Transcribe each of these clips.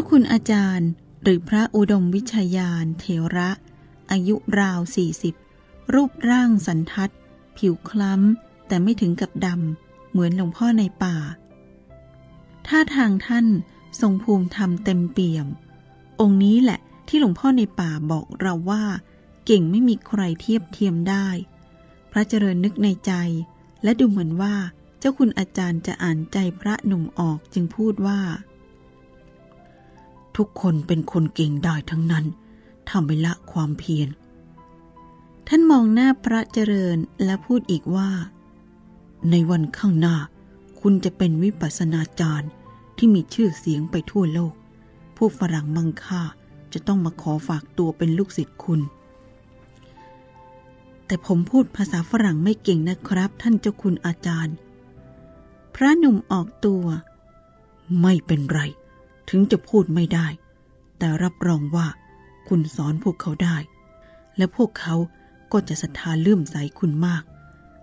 เจ้าคุณอาจารย์ หรือพระอุดมวิชยานเทระ อายุราวสี่สิบรูปร่างสันทัด ผิวคล้ำ แต่ไม่ถึงกับดำ เหมือนหลวงพ่อในป่า ท่าทางท่านทรงภูมิธรรมเต็มเปี่ยม องค์นี้แหละที่หลวงพ่อในป่าบอกเราว่า เก่งไม่มีใครเทียบเทียมได้ พระเจริญนึกในใจ และดูเหมือนว่า เจ้าคุณอาจารย์จะอ่านใจพระหนุ่มออกจึงพูดว่า ทุกคนเป็นคนเก่งได้ทั้งนั้นทำไม่ละความเพียร ท่านมองหน้าพระเจริญและพูดอีกว่า ในวันข้างหน้า คุณจะเป็นวิปัสสนาจารย์ที่มีชื่อเสียงไปทั่วโลก ผู้ฝรั่งมังค่าจะต้องมาขอฝากตัวเป็นลูกศิษย์คุณ แต่ผมพูดภาษาฝรั่งไม่เก่งนะครับ ท่านเจ้าคุณอาจารย์ พระหนุ่มออกตัว ไม่เป็นไร ถึงจะพูดไม่ได้ แต่รับรองว่าคุณสอนพวกเขาได้ และพวกเขาก็จะศรัทธาเลื่อมใสคุณมาก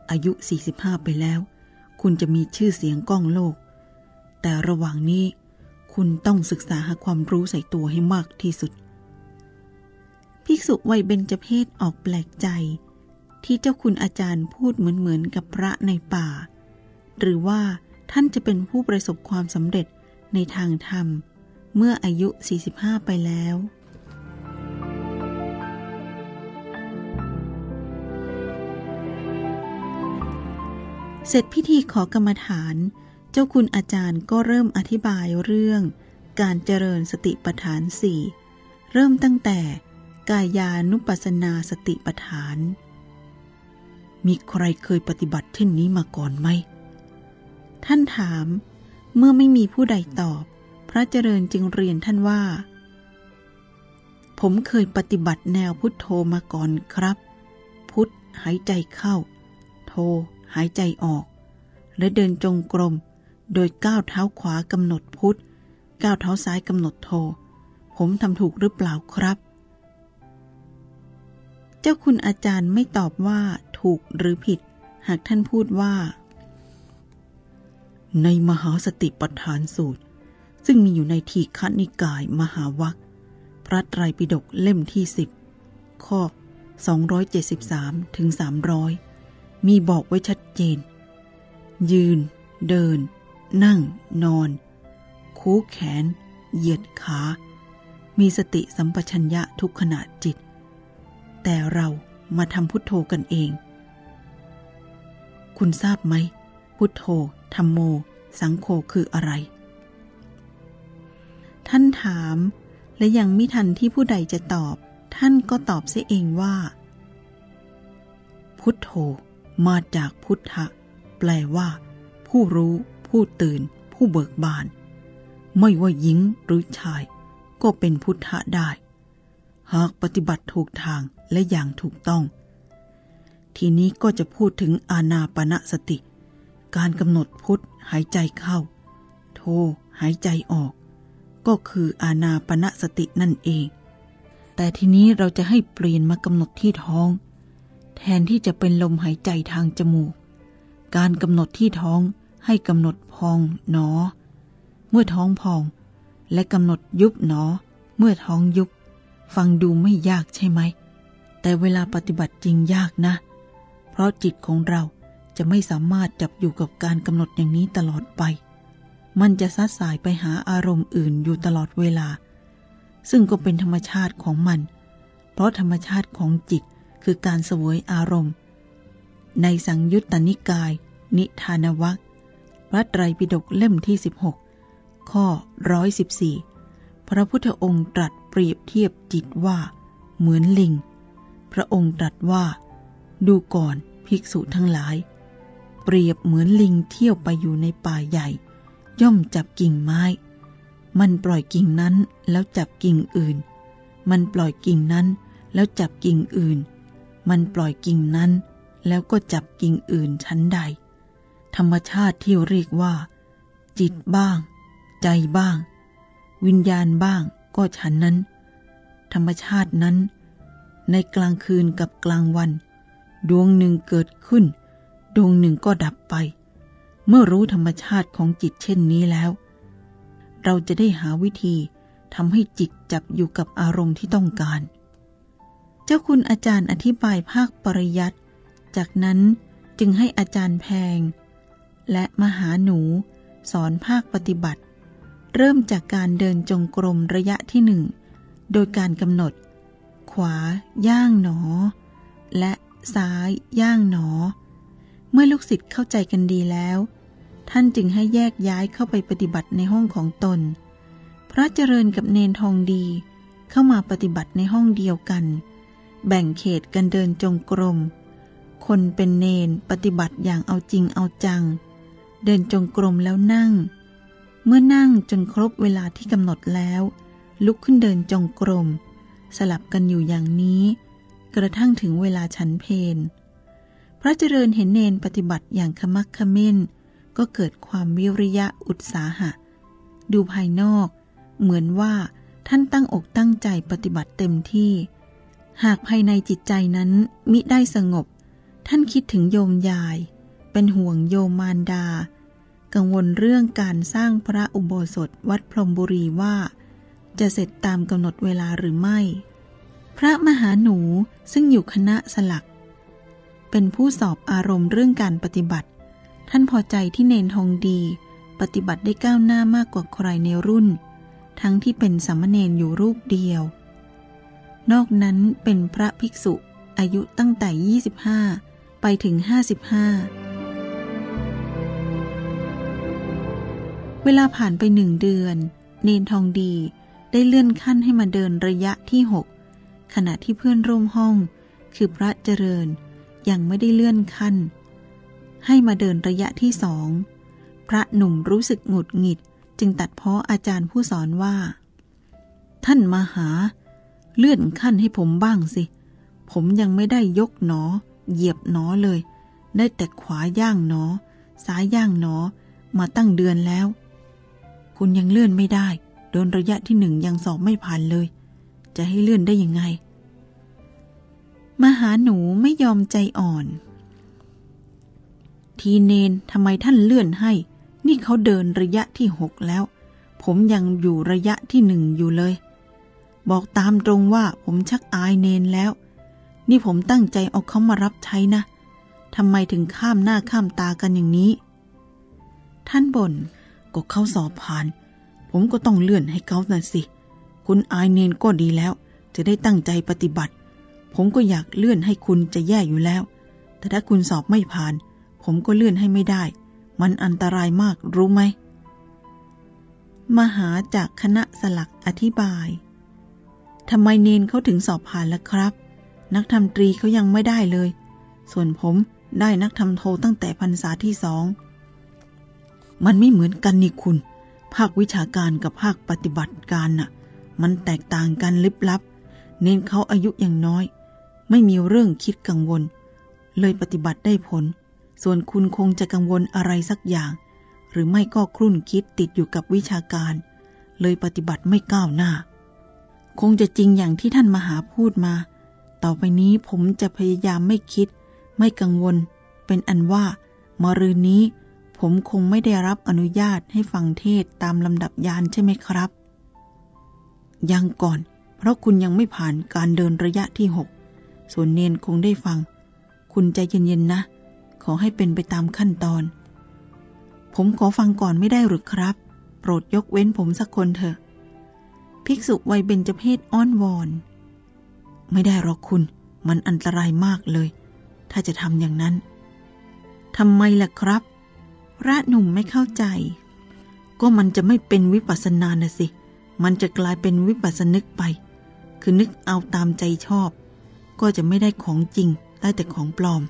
อายุ 45 ไปแล้ว คุณจะมีชื่อเสียงก้องโลก แต่ระหว่างนี้คุณต้องศึกษาหาความรู้ใส่ตัวให้มากที่สุด ภิกษุวัยเบญจเพศออกแปลกใจ ที่เจ้าคุณอาจารย์พูดเหมือนเหมือนกับพระในป่า หรือว่าท่านจะเป็นผู้ประสบความสำเร็จในทางธรรม เมื่ออายุ 45 ไปแล้ว เสร็จพิธีขอกรรมฐาน เจ้าคุณอาจารย์ก็เริ่มอธิบายเรื่อง การเจริญสติปัฏฐานสี่เริ่มตั้งแต่กายานุปัสนาสติปัฏฐาน มีใครเคยปฏิบัติเช่นนี้มาก่อนไหม ท่านถาม เมื่อไม่มีผู้ใดตอบ ระเจริญจึงเรียนท่านว่า ผมเคยปฏิบัติแนวพุทโธมาก่อนครับ พุทหายใจเข้าโทหายใจออก และเดินจงกรม โดยก้าวเท้าขวากำหนดพุทธก้าวเท้าซ้ายกำหนดโทผมทำถูกหรือเปล่าครับ เจ้าคุณอาจารย์ไม่ตอบว่าถูกหรือผิด หากท่านพูดว่า ในมหาสติปัฏฐานสูตร ซึ่งมีอยู่ในทีฆนิกายมหาวัคพระไตรปิฎกเล่มที่สิบข้อ 273ถึง300 มีบอกไว้ชัดเจน ยืน เดิน นั่ง นอน คูแขน เหยียดขา มีสติสัมปชัญญะทุกขณะจิต แต่เรามาทำพุทโธกันเอง คุณทราบไหม พุทโธธรรมโม สังโฆคืออะไร ท่านถาม และยังไม่ทันที่ผู้ใดจะตอบ ท่านก็ตอบเสียเองว่า พุทโธมาจากพุทธะ แปลว่า ผู้รู้ ผู้ตื่น ผู้เบิกบาน ไม่ว่าหญิงหรือชาย ก็เป็นพุทธะได้ หากปฏิบัติถูกทางและอย่างถูกต้อง ทีนี้ก็จะพูดถึงอาณาปณะสติ การกำหนดพุทธหายใจเข้า โทหายใจออก ก็คืออาณาปณะสตินั่นเอง แต่ทีนี้เราจะให้เปลี่ยนมากำหนดที่ท้อง แทนที่จะเป็นลมหายใจทางจมูก การกำหนดที่ท้องให้กำหนดพองหนอ เมื่อท้องพอง และกำหนดยุบหนอ เมื่อท้องยุบ ฟังดูไม่ยากใช่ไหม แต่เวลาปฏิบัติจริงยากนะ เพราะจิตของเราจะไม่สามารถจับอยู่กับการกำหนดอย่างนี้ตลอดไป มันจะซัดสายไปหาอารมณ์อื่นอยู่ตลอดเวลา ซึ่งก็เป็นธรรมชาติของมัน เพราะธรรมชาติของจิตคือการสวยอารมณ์ ในสังยุตตนิกาย นิทานวัคพระไตรปิฎกเล่มที่ 16 ข้อ 114 พระพุทธองค์ตรัสเปรียบเทียบจิตว่า เหมือนลิง พระองค์ตรัสว่า ดูก่อนภิกษุทั้งหลาย เปรียบเหมือนลิงเที่ยวไปอยู่ในป่าใหญ่ ย่อมจับกิ่งไม้ มันปล่อยกิ่งนั้นแล้วจับกิ่งอื่น มันปล่อยกิ่งนั้นแล้วจับกิ่งอื่น มันปล่อยกิ่งนั้นแล้วก็จับกิ่งอื่นชั้นใด ธรรมชาติที่เรียกว่า จิตบ้าง ใจบ้าง วิญญาณบ้างก็ฉันนั้น ธรรมชาตินั้น ในกลางคืนกับกลางวัน ดวงหนึ่งเกิดขึ้น ดวงหนึ่งก็ดับไป เมื่อรู้ธรรมชาติของจิตเช่นนี้แล้ว เราจะได้หาวิธีทำให้จิตจับอยู่กับอารมณ์ที่ต้องการ เจ้าคุณอาจารย์อธิบายภาคปริยัติจากนั้นจึงให้อาจารย์แพง และมหาหนูสอนภาคปฏิบัติ เริ่มจากการเดินจงกรมระยะที่หนึ่ง โดยการกำหนด ขวา ย่างหนอ และซ้าย ย่างหนอ เมื่อลูกศิษย์เข้าใจกันดีแล้ว ท่านจึงให้แยกย้ายเข้าไปปฏิบัติในห้องของตน พระเจริญกับเนนทองดีเข้ามาปฏิบัติในห้องเดียวกัน แบ่งเขตกันเดินจงกรม คนเป็นเนนปฏิบัติอย่างเอาจริงเอาจัง เดินจงกรมแล้วนั่ง เมื่อนั่งจนครบเวลาที่กำหนดแล้ว ลุกขึ้นเดินจงกรม สลับกันอยู่อย่างนี้ กระทั่งถึงเวลาฉันเพนพระเจริญเห็นเนนปฏิบัติอย่างขมักขม้น ก็เกิดความวิริยะอุตสาหะ ดูภายนอก เหมือนว่าท่านตั้งอกตั้งใจปฏิบัติเต็มที่ หากภายในจิตใจนั้นมิได้สงบ ท่านคิดถึงโยมยาย เป็นห่วงโยมมารดา กังวลเรื่องการสร้างพระอุโบสถวัดพรมบุรีว่า จะเสร็จตามกำหนดเวลาหรือไม่ พระมหาหนูซึ่งอยู่คณะสลัก เป็นผู้สอบอารมณ์เรื่องการปฏิบัติ ท่านพอใจที่เนนทองดี ปฏิบัติได้ก้าวหน้ามากกว่าใครในรุ่น ทั้งที่เป็นสามเณรอยู่รูปเดียว นอกนั้นเป็นพระภิกษุอายุตั้งแต่ 25 ไปถึง 55 เวลาผ่านไปหนึ่งเดือน เนนทองดีได้เลื่อนขั้นให้มาเดินระยะที่หกขณะที่เพื่อนร่วมห้อง คือพระเจริญยังไม่ได้เลื่อนขั้น ให้มาเดินระยะที่สอง พระหนุ่มรู้สึกหงุดหงิด จึงตัดเพ้ออาจารย์ผู้สอนว่า ท่านมาหา เลื่อนขั้นให้ผมบ้างสิ ผมยังไม่ได้ยกหนอ เหยียบหนอเลย ได้แต่ขวาย่างหนอ ซ้ายย่างหนอ มาตั้งเดือนแล้ว คุณยังเลื่อนไม่ได้ โดนระยะที่หนึ่งยังสอบไม่ผ่านเลย จะให้เลื่อนได้ยังไง มหาหนูไม่ยอมใจอ่อน ทีเนนทำไมท่านเลื่อนให้ นี่เขาเดินระยะที่หกแล้ว ผมยังอยู่ระยะที่หนึ่งอยู่เลย บอกตามตรงว่าผมชักอายเนนแล้ว นี่ผมตั้งใจเอาเขามารับใช้นะทำไมถึงข้ามหน้าข้ามตากันอย่างนี้ ท่านบน่นก็เข้าสอบผ่าน ผมก็ต้องเลื่อนให้เขาน่ะสิ คุณอายเนนก็ดีแล้ว จะได้ตั้งใจปฏิบัติ ผมก็อยากเลื่อนให้คุณจะแย่อยู่แล้ว แต่ถ้าคุณสอบไม่ผ่าน ผมก็เลื่อนให้ไม่ได้ มันอันตรายมากรู้ไหม มหาจากคณะสลักอธิบายทำไมเนนเขาถึงสอบผ่านล่ะครับ นักทำตรีเขายังไม่ได้เลย ส่วนผมได้นักทำโทตั้งแต่พรรษาที่สอง มันไม่เหมือนกันนี่คุณ ภาควิชาการกับภาคปฏิบัติการน่ะ มันแตกต่างกันลิบลับ เน้นเขาอายุยังน้อย ไม่มีเรื่องคิดกังวล เลยปฏิบัติได้ผล ส่วนคุณคงจะกังวลอะไรสักอย่าง หรือไม่ก็ครุ่นคิดติดอยู่กับวิชาการ เลยปฏิบัติไม่ก้าวหน้า คงจะจริงอย่างที่ท่านมหาพูดมา ต่อไปนี้ผมจะพยายามไม่คิด ไม่กังวล เป็นอันว่ามรืนนี้ ผมคงไม่ได้รับอนุญาตให้ฟังเทศตามลำดับยานใช่ไหมครับ ยังก่อน เพราะคุณยังไม่ผ่านการเดินระยะที่หกส่วนเนนคงได้ฟัง คุณใจเย็นๆนะ อให้เป็นไปตามขั้นตอน ผมขอฟังก่อนไม่ได้หรือครับ โปรดยกเว้นผมสักคนเถอะ ภิกษุวัยเบญจเพศอ้อนวอน ไม่ได้หรอกคุณ มันอันตรายมากเลย ถ้าจะทำอย่างนั้นทำไมล่ะครับ พระหนุ่มไม่เข้าใจ ก็มันจะไม่เป็นวิปัสสนานะสิ มันจะกลายเป็นวิปัสสนึกไป คือนึกเอาตามใจชอบ ก็จะไม่ได้ของจริง ได้แต่ของปลอม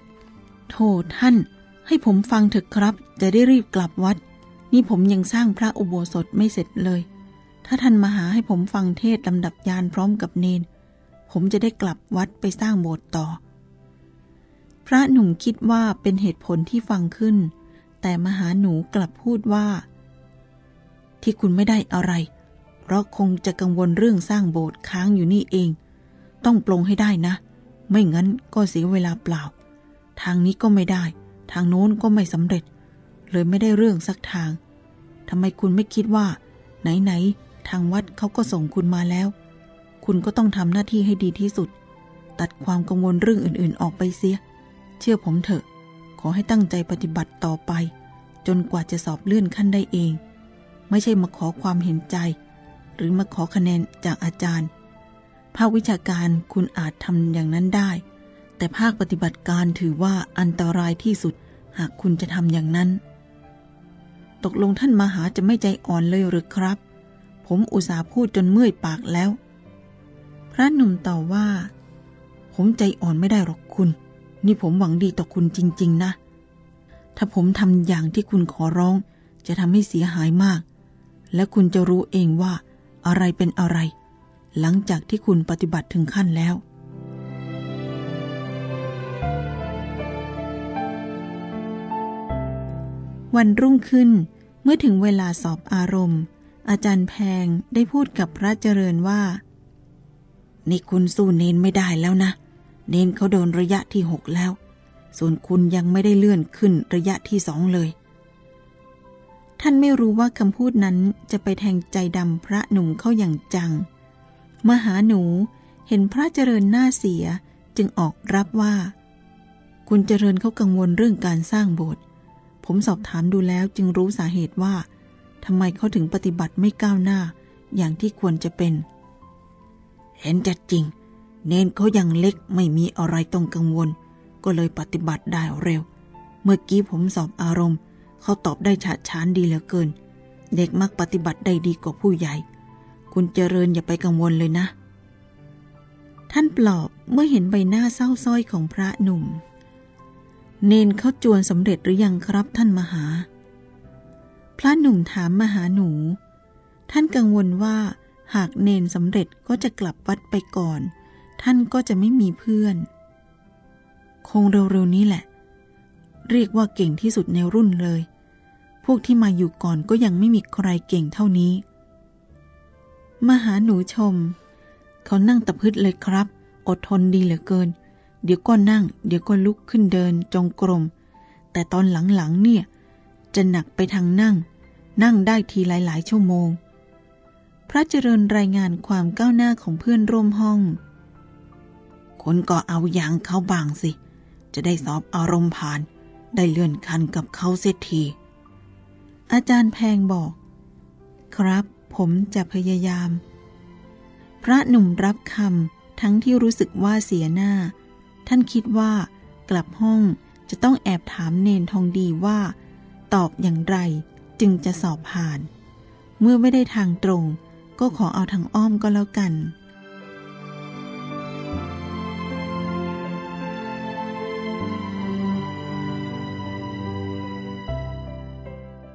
โทษท่าน ให้ผมฟังเถอะครับ จะได้รีบกลับวัด นี่ผมยังสร้างพระอุโบสถไม่เสร็จเลย ถ้าท่านมาหาให้ผมฟังเทศลำดับยานพร้อมกับเนน ผมจะได้กลับวัดไปสร้างโบสถ์ต่อ พระหนุ่มคิดว่าเป็นเหตุผลที่ฟังขึ้น แต่มหาหนูกลับพูดว่า ที่คุณไม่ได้อะไร เพราะคงจะกังวลเรื่องสร้างโบสถ์ค้างอยู่นี่เอง ต้องปลงให้ได้นะ ไม่งั้นก็เสียเวลาเปล่า ทางนี้ก็ไม่ได้ ทางโน้นก็ไม่สำเร็จ เลยไม่ได้เรื่องสักทางทำไมคุณไม่คิดว่า ไหนๆทางวัดเขาก็ส่งคุณมาแล้ว คุณก็ต้องทำหน้าที่ให้ดีที่สุด ตัดความกังวลเรื่องอื่นๆออกไปเสีย เชื่อผมเถอะ ขอให้ตั้งใจปฏิบัติต่อไป จนกว่าจะสอบเลื่อนขั้นได้เอง ไม่ใช่มาขอความเห็นใจ หรือมาขอคะแนนจากอาจารย์ ภาควิชาการคุณอาจทำอย่างนั้นได้ แต่ภาคปฏิบัติการถือว่าอันตรายที่สุดหากคุณจะทำอย่างนั้น ตกลงท่านมหาจะไม่ใจอ่อนเลยหรือครับ ผมอุตส่าห์พูดจนเมื่อยปากแล้ว พระหนุ่มตอบว่า ผมใจอ่อนไม่ได้หรอกคุณ นี่ผมหวังดีต่อคุณจริง ๆ นะ ถ้าผมทำอย่างที่คุณขอร้อง จะทำให้เสียหายมาก และคุณจะรู้เองว่าอะไรเป็นอะไร หลังจากที่คุณปฏิบัติถึงขั้นแล้ว วันรุ่งขึ้น เมื่อถึงเวลาสอบอารมณ์ อาจารย์แพงได้พูดกับพระเจริญว่า นี่คุณสู้เนนไม่ได้แล้วนะ เนนเขาโดนระยะที่หกแล้ว ส่วนคุณยังไม่ได้เลื่อนขึ้นระยะที่สองเลย ท่านไม่รู้ว่าคำพูดนั้นจะไปแทงใจดำพระหนุ่มเข้าอย่างจัง มหาหนูเห็นพระเจริญหน้าเสียจึงออกรับว่า คุณเจริญเขากังวลเรื่องการสร้างโบสถ์ ผมสอบถามดูแล้วจึงรู้สาเหตุว่าทำไมเขาถึงปฏิบัติไม่ก้าวหน้า อย่างที่ควรจะเป็น เห็นจะจริง เนนเขายังเล็กไม่มีอะไรต้องกังวล ก็เลยปฏิบัติได้เร็ว เมื่อกี้ผมสอบอารมณ์ เขาตอบได้ฉาดฉานดีเหลือเกิน เด็กมักปฏิบัติได้ดีกว่าผู้ใหญ่ คุณเจริญอย่าไปกังวลเลยนะ ท่านปลอบเมื่อเห็นใบหน้าเศร้าส้อยของพระหนุ่ม เนนเขาจวนสำเร็จหรือยังครับท่านมหา พระหนุ่มถามมหาหนู ท่านกังวลว่า หากเนนสำเร็จก็จะกลับวัดไปก่อน ท่านก็จะไม่มีเพื่อน คงเร็วๆนี้แหละ เรียกว่าเก่งที่สุดในรุ่นเลย พวกที่มาอยู่ก่อนก็ยังไม่มีใครเก่งเท่านี้ มหาหนูชม เขานั่งตะพืดเลยครับ อดทนดีเหลือเกิน เดี๋ยวก็นั่ง เดี๋ยวก็ลุกขึ้นเดินจงกรม แต่ตอนหลังๆเนี่ย จะหนักไปทางนั่ง นั่งได้ทีหลายๆชั่วโมง พระเจริญรายงานความก้าวหน้าของเพื่อนร่วมห้อง คนก็เอาอย่างเขาบางสิ จะได้สอบอารมณ์ผ่าน ได้เลื่อนคันกับเขาเสียที อาจารย์แพงบอก ครับ ผมจะพยายาม พระหนุ่มรับคำทั้งที่รู้สึกว่าเสียหน้า ท่านคิดว่ากลับห้องจะต้องแอบถามเนนทองดีว่า ตอบอย่างไรจึงจะสอบผ่าน เมื่อไม่ได้ทางตรง ก็ขอเอาทางอ้อมก็แล้วกัน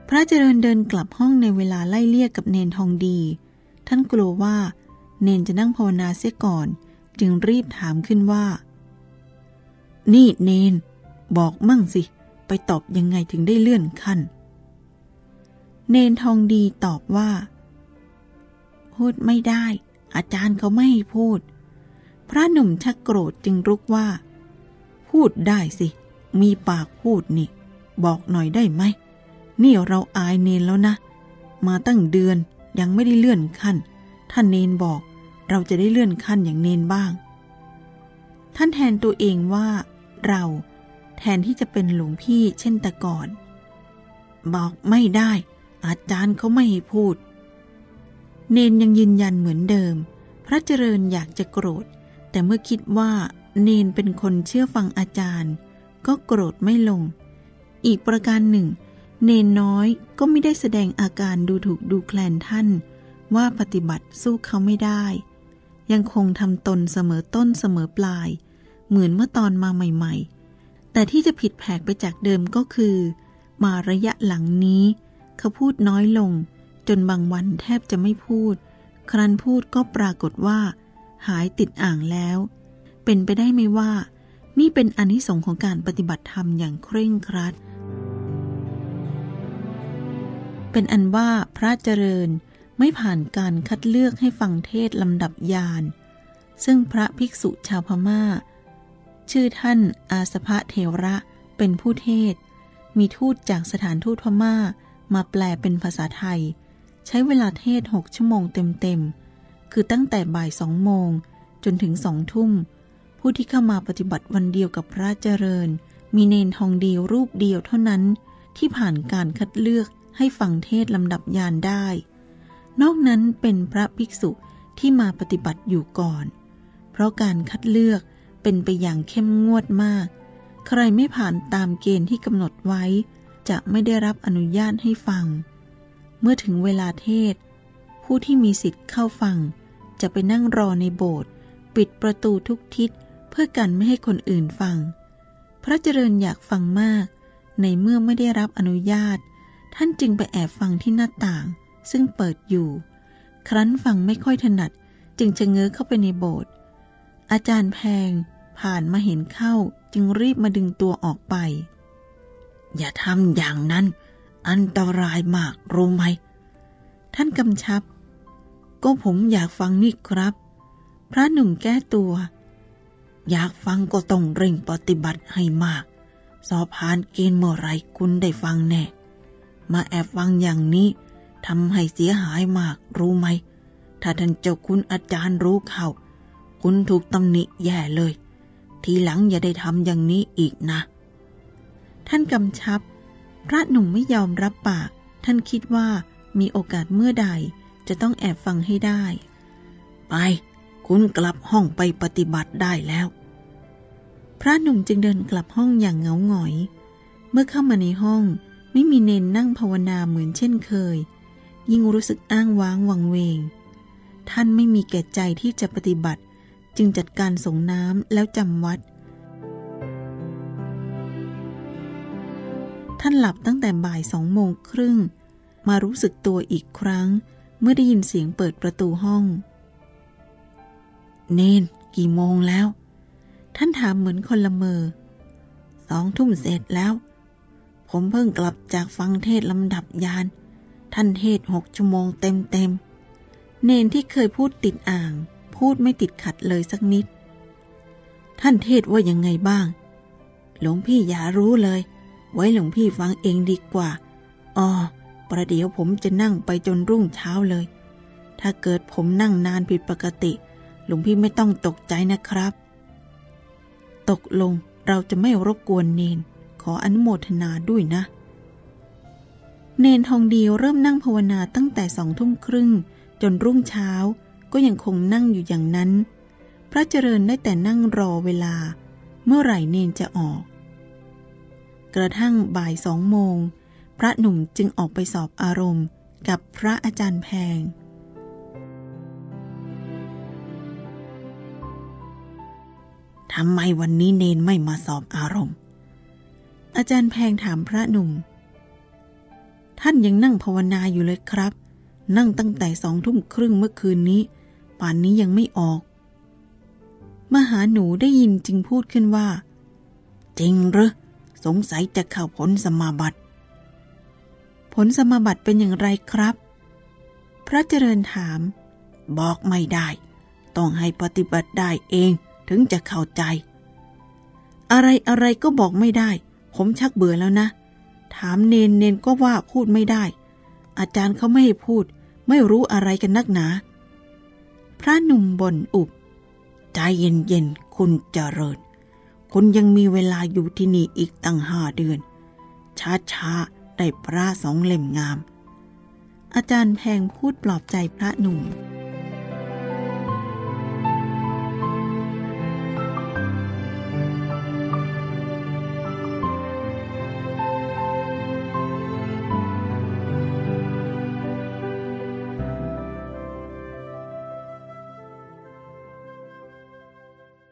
พระเจริญเดินกลับห้องในเวลาไล่เลี่ยกกับเนนทองดี ท่านกลัวว่า เนนจะนั่งภาวนาเสียก่อน จึงรีบถามขึ้นว่า นี่เนน บอกมั่งสิ ไปตอบยังไงถึงได้เลื่อนขั้น เนนทองดีตอบว่า พูดไม่ได้ อาจารย์เขาไม่ให้พูด พระหนุ่มชักโกรธจึงรุกว่า พูดได้สิ มีปากพูดนี่ บอกหน่อยได้ไหม นี่เราอายเนนแล้วนะ มาตั้งเดือนยังไม่ได้เลื่อนขั้น ท่านเนนบอกเราจะได้เลื่อนขั้นอย่างเนนบ้าง ท่านแทนตัวเองว่า เรา แทนที่จะเป็นหลวงพี่เช่นแต่ก่อน บอกไม่ได้ อาจารย์เขาไม่ให้พูด เนนยังยืนยันเหมือนเดิม พระเจริญอยากจะโกรธ แต่เมื่อคิดว่า เนนเป็นคนเชื่อฟังอาจารย์ ก็โกรธไม่ลง อีกประการหนึ่ง เนนน้อยก็ไม่ได้แสดงอาการดูถูกดูแคลนท่าน ว่าปฏิบัติสู้เขาไม่ได้ยังคงทำตนเสมอต้นเสมอปลาย เหมือนเมื่อตอนมาใหม่ ๆ แต่ที่จะผิดแผกไปจากเดิมก็คือ มาระยะหลังนี้ เขาพูดน้อยลง จนบางวันแทบจะไม่พูด ครั้นพูดก็ปรากฏว่า หายติดอ่างแล้ว เป็นไปได้ไหมว่า นี่เป็นอนิสงค์ของการปฏิบัติธรรมอย่างเคร่งครัด เป็นอันว่าพระเจริญไม่ผ่านการคัดเลือกให้ฟังเทศลำดับยาน ซึ่งพระภิกษุชาวพมา่า ชื่อท่านอาสภะเทระเป็นผู้เทศ มีทูตจากสถานทูตพม่ามาแปลเป็นภาษาไทย ใช้เวลาเทศหกชั่วโมงเต็มๆ คือตั้งแต่บ่ายสองโมง จนถึงสองทุ่ม ผู้ที่เข้ามาปฏิบัติวันเดียวกับพระเจริญ มีเนนทองดีรูปเดียวเท่านั้นที่ผ่านการคัดเลือกให้ฟังเทศลำดับยานได้ นอกนั้นเป็นพระภิกษุที่มาปฏิบัติอยู่ก่อน เพราะการคัดเลือก เป็นไปอย่างเข้มงวดมาก ใครไม่ผ่านตามเกณฑ์ที่กำหนดไว้ จะไม่ได้รับอนุญาตให้ฟัง เมื่อถึงเวลาเทศ ผู้ที่มีสิทธิ์เข้าฟัง จะไปนั่งรอในโบสถ์ปิดประตูทุกทิศเพื่อกันไม่ให้คนอื่นฟัง พระเจริญอยากฟังมาก ในเมื่อไม่ได้รับอนุญาต ท่านจึงไปแอบฟังที่หน้าต่าง ซึ่งเปิดอยู่ ครั้นฟังไม่ค่อยถนัดจึงจะเงื้อเข้าไปในโบสถ์อาจารย์แพง ผ่านมาเห็นเข้าจึงรีบมาดึงตัวออกไป อย่าทำอย่างนั้น อันตรายมากรู้ไหม ท่านกำชับ ก็ผมอยากฟังนี่ครับ พระหนุ่มแก้ตัว อยากฟังก็ต้องเร่งปฏิบัติให้มาก สอบผ่านเกณฑ์เมื่อไรคุณได้ฟังแน่ มาแอบฟังอย่างนี้ทำให้เสียหายมากรู้ไหม ถ้าท่านเจ้าคุณอาจารย์รู้เข้าคุณถูกตำหนิแย่เลย ทีหลังอย่าได้ทำอย่างนี้อีกนะ ท่านกำชับ พระหนุ่มไม่ยอมรับปาก ท่านคิดว่ามีโอกาสเมื่อใดจะต้องแอบฟังให้ได้ ไป คุณกลับห้องไปปฏิบัติได้แล้ว พระหนุ่มจึงเดินกลับห้องอย่างเหงาหงอย เมื่อเข้ามาในห้องไม่มีเนนนั่งภาวนาเหมือนเช่นเคย ยิ่งรู้สึกอ้างว้างวังเวง ท่านไม่มีแก่ใจที่จะปฏิบัติ จึงจัดการส่งน้ำแล้วจำวัด ท่านหลับตั้งแต่บ่ายสองโมงครึ่ง มารู้สึกตัวอีกครั้ง เมื่อได้ยินเสียงเปิดประตูห้อง เนนกี่โมงแล้ว ท่านถามเหมือนคนละเมอสองทุ่มเสร็จแล้ว ผมเพิ่งกลับจากฟังเทศลำดับยาน ท่านเทศหกชั่วโมงเต็มเต็มเนนที่เคยพูดติดอ่าง พูดไม่ติดขัดเลยสักนิด ท่านเทศว่ายังไงบ้าง หลวงพี่อย่ารู้เลย ไว้หลวงพี่ฟังเองดีกว่าอ๋อประเดี๋ยวผมจะนั่งไปจนรุ่งเช้าเลย ถ้าเกิดผมนั่งนานผิดปกติ หลวงพี่ไม่ต้องตกใจนะครับ ตกลงเราจะไม่รบกวนเนน ขออนุโมทนาด้วยนะ เนนทองดีเริ่มนั่งภาวนาตั้งแต่สองทุ่มครึ่ง จนรุ่งเช้า ก็ยังคงนั่งอยู่อย่างนั้น พระเจริญได้แต่นั่งรอเวลา เมื่อไหร่เนนจะออก กระทั่งบ่ายสองโมง พระหนุ่มจึงออกไปสอบอารมณ์กับพระอาจารย์แพง ทำไมวันนี้เนนไม่มาสอบอารมณ์ อาจารย์แพงถามพระหนุ่ม ท่านยังนั่งภาวนาอยู่เลยครับ นั่งตั้งแต่สองทุ่มครึ่งเมื่อคืนนี้ ป่านนี้ยังไม่ออก มหาหนูได้ยินจึงพูดขึ้นว่า จริงหรือสงสัยจะเข้าผลสมาบัติ ผลสมาบัติเป็นอย่างไรครับ พระเจริญถาม บอกไม่ได้ ต้องให้ปฏิบัติได้เองถึงจะเข้าใจ อะไรอะไรก็บอกไม่ได้ ผมชักเบื่อแล้วนะ ถามเนนเนนก็ว่าพูดไม่ได้ อาจารย์เขาไม่ให้พูด ไม่รู้อะไรกันนักหนา พระหนุ่มบ่นอุบใจเย็นๆคุณเจริญ คุณยังมีเวลาอยู่ที่นี่อีกตั้งห้าเดือน ช้าๆ ได้พระสองเล่มงาม อาจารย์แพงพูดปลอบใจพระหนุ่ม